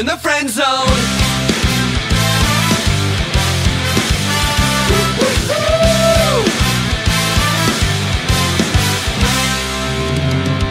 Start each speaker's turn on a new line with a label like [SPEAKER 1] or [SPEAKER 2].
[SPEAKER 1] in the friend zone.